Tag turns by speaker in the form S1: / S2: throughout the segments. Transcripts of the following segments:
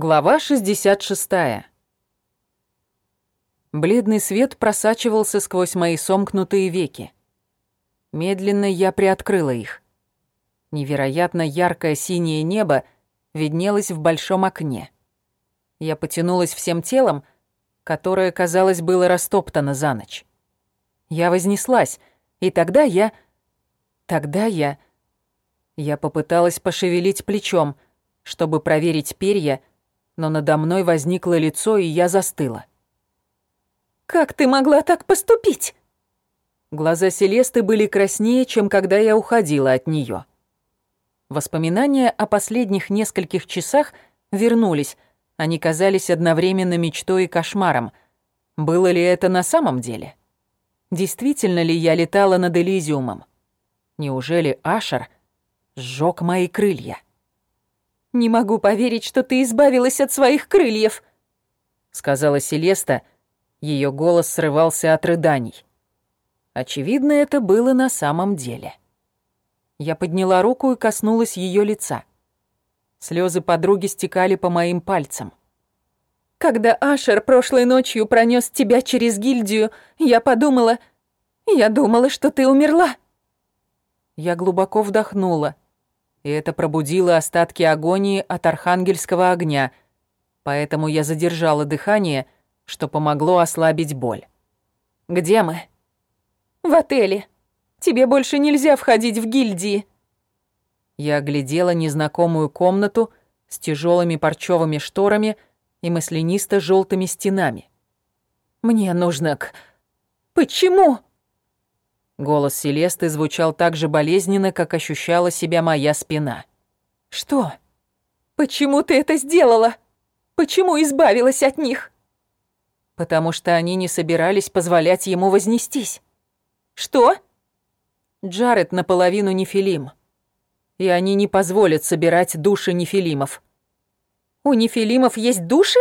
S1: Глава 66. Бледный свет просачивался сквозь мои сомкнутые веки. Медленно я приоткрыла их. Невероятно яркое синее небо виднелось в большом окне. Я потянулась всем телом, которое, казалось, было растоптано за ночь. Я вознеслась, и тогда я... Тогда я... Я попыталась пошевелить плечом, чтобы проверить перья, но надо мной возникло лицо, и я застыла.
S2: «Как ты могла так поступить?»
S1: Глаза Селесты были краснее, чем когда я уходила от нее. Воспоминания о последних нескольких часах вернулись, они казались одновременно мечтой и кошмаром. Было ли это на самом деле? Действительно ли я летала над Элизиумом? Неужели Ашер сжёг мои крылья?
S2: «Не могу поверить, что ты избавилась от своих крыльев», —
S1: сказала Селеста. Ее голос срывался от рыданий. Очевидно, это было на самом деле. Я подняла руку и коснулась ее лица. Слезы подруги стекали по моим пальцам.
S2: «Когда Ашер прошлой ночью пронес тебя через гильдию, я подумала... Я думала, что ты умерла».
S1: Я глубоко вдохнула и это пробудило остатки агонии от архангельского огня, поэтому я задержала дыхание, что помогло ослабить боль.
S2: «Где мы?» «В отеле. Тебе больше нельзя входить в гильдии».
S1: Я оглядела незнакомую комнату с тяжелыми парчевыми шторами и маслянисто желтыми стенами.
S2: «Мне нужно к...» «Почему?»
S1: Голос Селесты звучал так же болезненно, как ощущала себя моя спина.
S2: «Что? Почему ты это сделала? Почему избавилась от них?»
S1: «Потому что они не собирались позволять ему вознестись».
S2: «Что?»
S1: Джаред наполовину нефилим. И они не позволят собирать души нефилимов.
S2: «У нефилимов есть души?»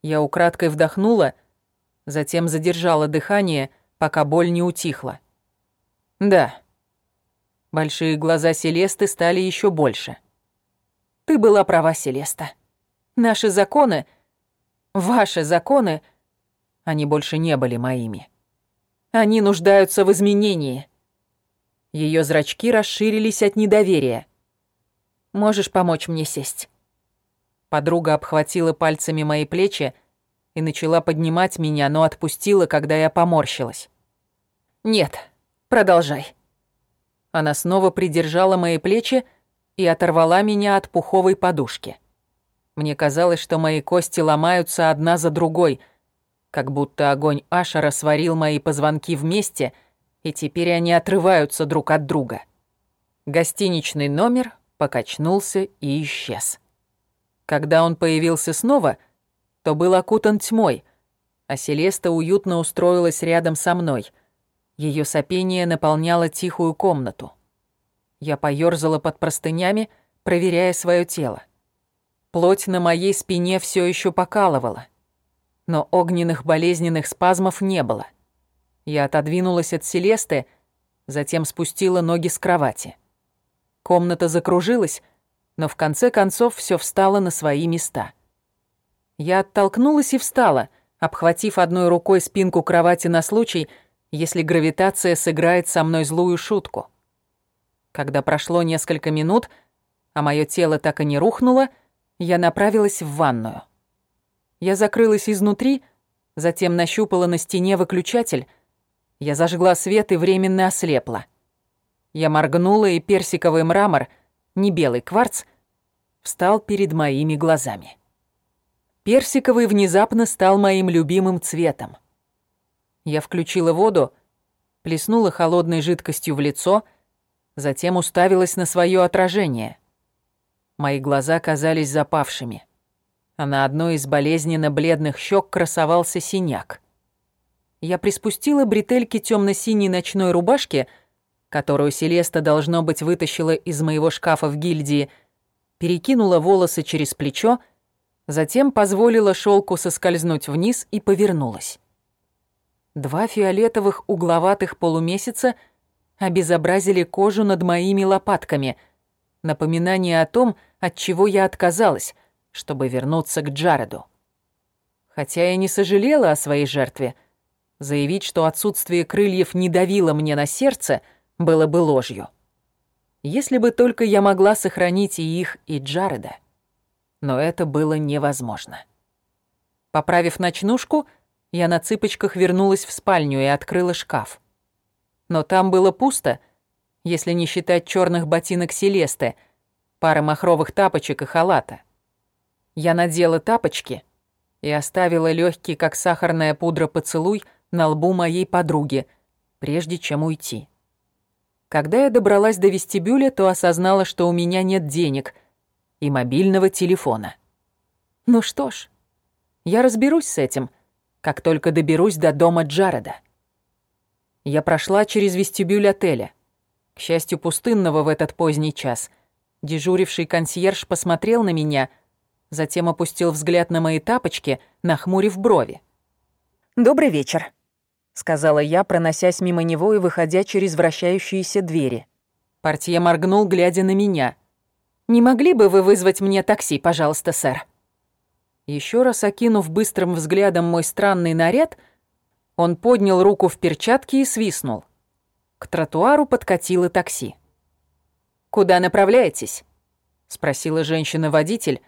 S1: Я украдкой вдохнула, затем задержала дыхание — пока боль не утихла. Да. Большие глаза Селесты стали еще больше. Ты была права, Селеста. Наши законы, ваши законы, они больше не были моими. Они нуждаются в изменении. Ее зрачки расширились от недоверия. Можешь помочь мне сесть? Подруга обхватила пальцами мои плечи и начала поднимать меня, но отпустила, когда я поморщилась. «Нет, продолжай». Она снова придержала мои плечи и оторвала меня от пуховой подушки. Мне казалось, что мои кости ломаются одна за другой, как будто огонь Ашера сварил мои позвонки вместе, и теперь они отрываются друг от друга. Гостиничный номер покачнулся и исчез. Когда он появился снова — то был окутан тьмой, а Селеста уютно устроилась рядом со мной. Ее сопение наполняло тихую комнату. Я поёрзала под простынями, проверяя свое тело. Плоть на моей спине все еще покалывала, но огненных болезненных спазмов не было. Я отодвинулась от Селесты, затем спустила ноги с кровати. Комната закружилась, но в конце концов все встало на свои места — я оттолкнулась и встала, обхватив одной рукой спинку кровати на случай, если гравитация сыграет со мной злую шутку. Когда прошло несколько минут, а мое тело так и не рухнуло, я направилась в ванную. Я закрылась изнутри, затем нащупала на стене выключатель. Я зажгла свет и временно ослепла. Я моргнула, и персиковый мрамор, не белый кварц, встал перед моими глазами. Персиковый внезапно стал моим любимым цветом. Я включила воду, плеснула холодной жидкостью в лицо, затем уставилась на свое отражение. Мои глаза казались запавшими, а на одной из болезненно бледных щек красовался синяк. Я приспустила бретельки темно-синей ночной рубашки, которую Селеста, должно быть, вытащила из моего шкафа в гильдии, перекинула волосы через плечо Затем позволила шелку соскользнуть вниз и повернулась. Два фиолетовых угловатых полумесяца обезобразили кожу над моими лопатками, напоминание о том, от чего я отказалась, чтобы вернуться к Джареду. Хотя я не сожалела о своей жертве, заявить, что отсутствие крыльев не давило мне на сердце, было бы ложью. Если бы только я могла сохранить и их, и Джареда. Но это было невозможно. Поправив ночнушку, я на цыпочках вернулась в спальню и открыла шкаф. Но там было пусто, если не считать черных ботинок Селесты, пары махровых тапочек и халата. Я надела тапочки и оставила легкий, как сахарная пудра, поцелуй на лбу моей подруги, прежде чем уйти. Когда я добралась до вестибюля, то осознала, что у меня нет денег и мобильного телефона. Ну что ж, я разберусь с этим, как только доберусь до дома Джареда. Я прошла через вестибюль отеля. К счастью, пустынного в этот поздний час. Дежуривший консьерж посмотрел на меня, затем опустил взгляд на мои тапочки, нахмурив брови.
S2: «Добрый вечер», — сказала я, проносясь мимо него и выходя через вращающиеся двери.
S1: Портье моргнул, глядя на меня.
S2: «Не могли бы вы вызвать мне такси, пожалуйста, сэр?»
S1: Еще раз окинув быстрым взглядом мой странный наряд, он поднял руку в перчатке и свистнул. К тротуару подкатило такси.
S2: «Куда направляетесь?»
S1: — спросила женщина-водитель,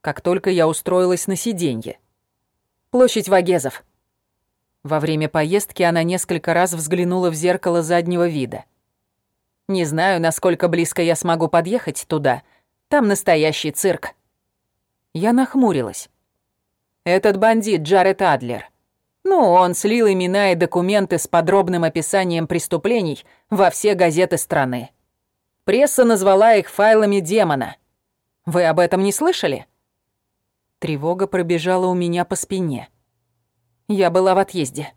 S1: как только я устроилась на сиденье.
S2: «Площадь Вагезов».
S1: Во время поездки она несколько раз взглянула в зеркало заднего вида.
S2: «Не знаю, насколько близко я смогу подъехать туда. Там настоящий цирк».
S1: Я нахмурилась.
S2: Этот бандит Джаред Адлер. Ну, он слил имена и документы с подробным описанием преступлений во все газеты страны. Пресса назвала их файлами демона. Вы об этом не слышали?
S1: Тревога пробежала у меня по спине.
S2: Я была в отъезде.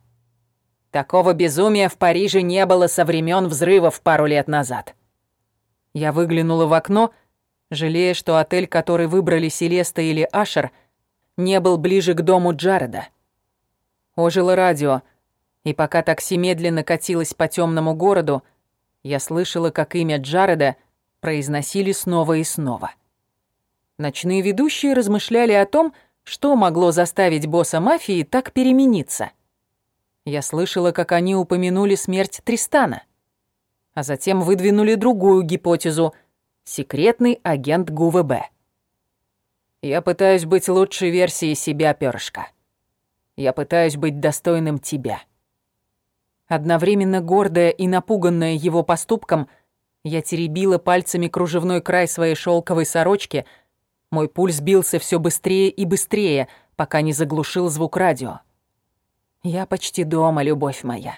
S2: Такого безумия в Париже не было со времен взрывов пару лет назад.
S1: Я выглянула в окно, жалея, что отель, который выбрали Селеста или Ашер — не был ближе к дому Джареда. Ожило радио, и пока такси медленно катилось по темному городу, я слышала, как имя Джареда произносили снова и снова. Ночные ведущие размышляли о том, что могло заставить босса мафии так перемениться. Я слышала, как они упомянули смерть Тристана, а затем выдвинули другую гипотезу — секретный агент ГУВБ. Я пытаюсь быть лучшей версией себя, перышко. Я пытаюсь быть достойным тебя. Одновременно гордая и напуганная его поступком, я теребила пальцами кружевной край своей шелковой сорочки. Мой пульс бился все быстрее и быстрее, пока не заглушил звук радио. Я почти дома, любовь моя.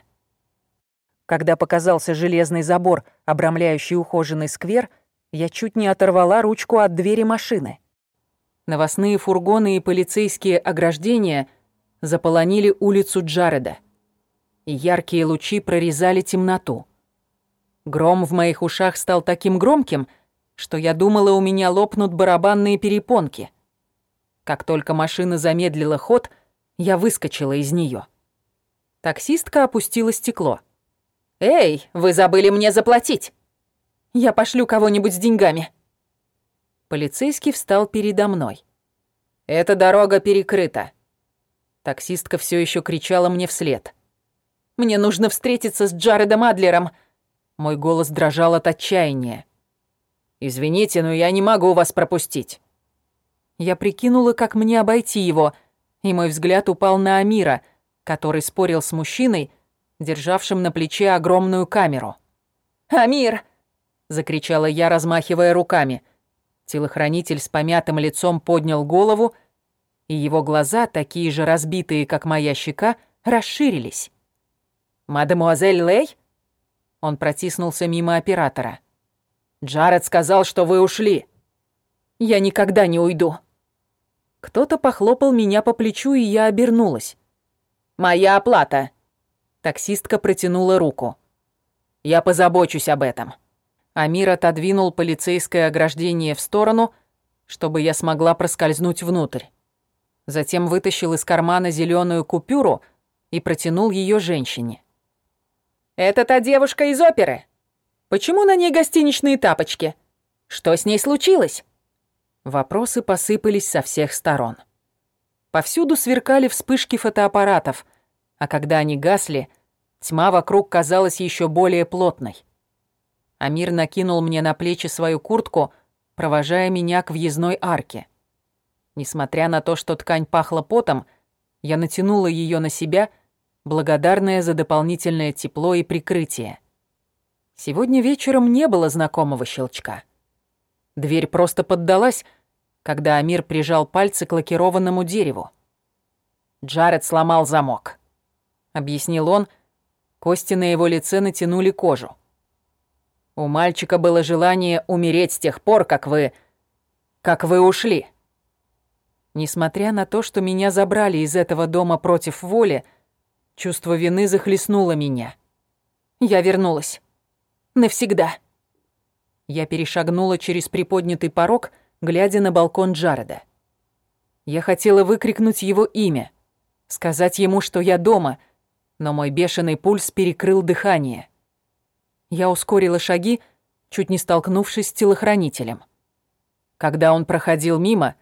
S1: Когда показался железный забор, обрамляющий ухоженный сквер, я чуть не оторвала ручку от двери машины. Новостные фургоны и полицейские ограждения заполонили улицу Джареда. Яркие лучи прорезали темноту. Гром в моих ушах стал таким громким, что я думала, у меня лопнут барабанные перепонки. Как только машина замедлила ход, я выскочила из нее. Таксистка опустила стекло.
S2: «Эй, вы забыли мне заплатить! Я пошлю кого-нибудь с деньгами!»
S1: Полицейский встал передо мной.
S2: «Эта дорога перекрыта».
S1: Таксистка все еще кричала мне вслед.
S2: «Мне нужно встретиться с Джаредом Адлером».
S1: Мой голос дрожал от отчаяния.
S2: «Извините, но я не могу вас пропустить».
S1: Я прикинула, как мне обойти его, и мой взгляд упал на Амира, который спорил с мужчиной, державшим на плече огромную камеру.
S2: «Амир!»
S1: — закричала я, размахивая руками. Телохранитель с помятым лицом поднял голову, и его глаза, такие же разбитые, как моя щека, расширились.
S2: «Мадемуазель Лей?»
S1: Он протиснулся мимо оператора.
S2: «Джаред сказал, что вы ушли». «Я никогда не уйду».
S1: Кто-то похлопал меня по плечу, и я обернулась.
S2: «Моя оплата».
S1: Таксистка протянула руку.
S2: «Я позабочусь об этом».
S1: Амир отодвинул полицейское ограждение в сторону, чтобы я смогла проскользнуть внутрь. Затем вытащил из кармана зеленую купюру и протянул ее женщине.
S2: «Это та девушка из оперы. Почему на ней гостиничные тапочки? Что с ней случилось?»
S1: Вопросы посыпались со всех сторон. Повсюду сверкали вспышки фотоаппаратов, а когда они гасли, тьма вокруг казалась еще более плотной. Амир накинул мне на плечи свою куртку, провожая меня к въездной арке. Несмотря на то, что ткань пахла потом, я натянула ее на себя, благодарная за дополнительное тепло и прикрытие. Сегодня вечером не было знакомого щелчка. Дверь просто поддалась, когда Амир прижал пальцы к лакированному дереву. Джаред сломал замок. Объяснил он, кости на его лице натянули кожу. У мальчика было желание умереть с тех пор, как вы... как вы ушли. Несмотря на то, что меня забрали из этого дома против воли, чувство вины захлестнуло меня. Я вернулась. Навсегда. Я перешагнула через приподнятый порог, глядя на балкон Джареда. Я хотела выкрикнуть его имя, сказать ему, что я дома, но мой бешеный пульс перекрыл дыхание. Я ускорила шаги, чуть не столкнувшись с телохранителем. Когда он проходил мимо,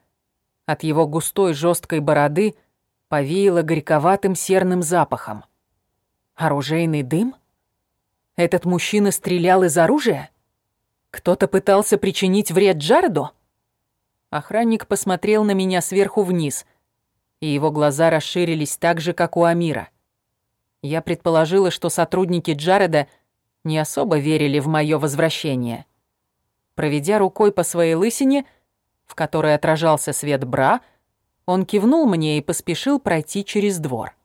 S1: от его густой жесткой бороды повеяло горьковатым серным запахом. Оружейный дым? Этот мужчина стрелял из оружия? Кто-то пытался причинить вред Джареду? Охранник посмотрел на меня сверху вниз, и его глаза расширились так же, как у Амира. Я предположила, что сотрудники Джареда не особо верили в мое возвращение. Проведя рукой по своей лысине, в которой отражался свет бра, он кивнул мне и поспешил пройти через двор.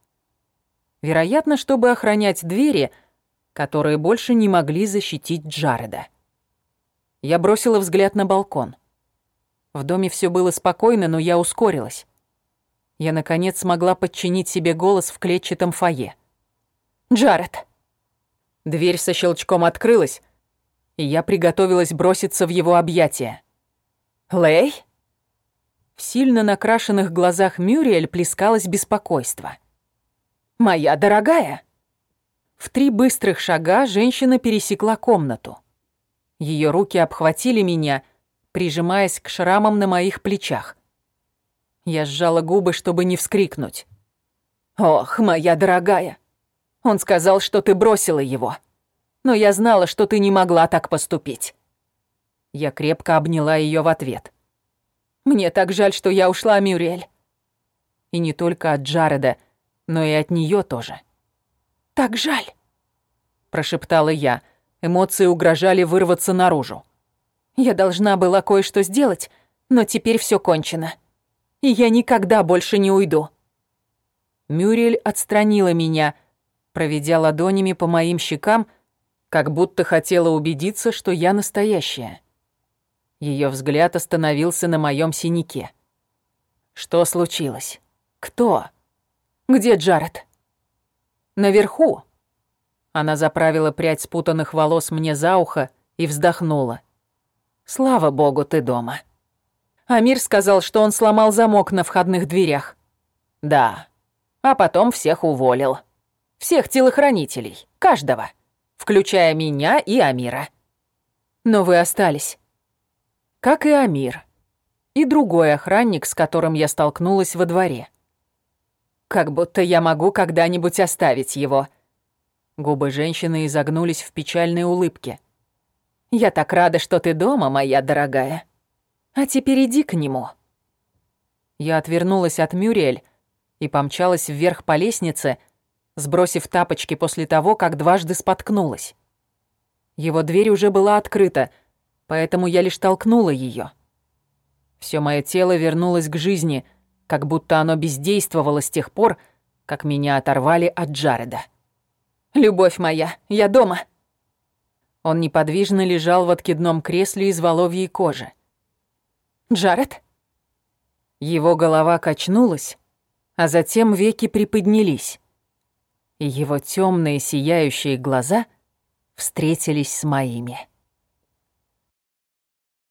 S1: Вероятно, чтобы охранять двери, которые больше не могли защитить Джареда. Я бросила взгляд на балкон. В доме все было спокойно, но я ускорилась. Я, наконец, смогла подчинить себе голос в клетчатом фойе. «Джаред!» Дверь со щелчком открылась, и я приготовилась броситься в его объятия. «Лэй?» В сильно накрашенных глазах Мюриэль плескалось беспокойство. «Моя дорогая!» В три быстрых шага женщина пересекла комнату. Ее руки обхватили меня, прижимаясь к шрамам на моих плечах. Я сжала губы, чтобы не вскрикнуть. «Ох, моя дорогая! Он сказал, что ты бросила его. Но я знала, что ты не могла так поступить». Я крепко обняла ее в ответ. «Мне так жаль, что я ушла, Мюрель». И не только от Джареда, но и от нее тоже. «Так жаль», — прошептала я, — Эмоции угрожали вырваться наружу. Я должна была кое-что сделать, но теперь все кончено. И я никогда больше не уйду. Мюрель отстранила меня, проведя ладонями по моим щекам, как будто хотела убедиться, что я настоящая. Ее взгляд остановился на моем синяке. Что случилось? Кто? Где Джаред? Наверху, она заправила прядь спутанных волос мне за ухо и вздохнула. «Слава богу, ты дома». Амир сказал, что он сломал замок на входных дверях. «Да. А потом всех уволил. Всех телохранителей. Каждого. Включая меня и Амира. Но вы остались. Как и Амир. И другой охранник, с которым я столкнулась во дворе. Как будто я могу когда-нибудь оставить его», Губы женщины изогнулись в печальной улыбке. «Я так рада, что ты дома, моя дорогая. А теперь иди к нему». Я отвернулась от Мюриэль и помчалась вверх по лестнице, сбросив тапочки после того, как дважды споткнулась. Его дверь уже была открыта, поэтому я лишь толкнула ее. Все мое тело вернулось к жизни, как будто оно бездействовало с тех пор, как меня оторвали от Джареда. «Любовь моя, я дома!» Он неподвижно лежал в откидном кресле из воловьей кожи. «Джаред?» Его голова качнулась, а затем веки приподнялись, и его темные сияющие глаза встретились с моими.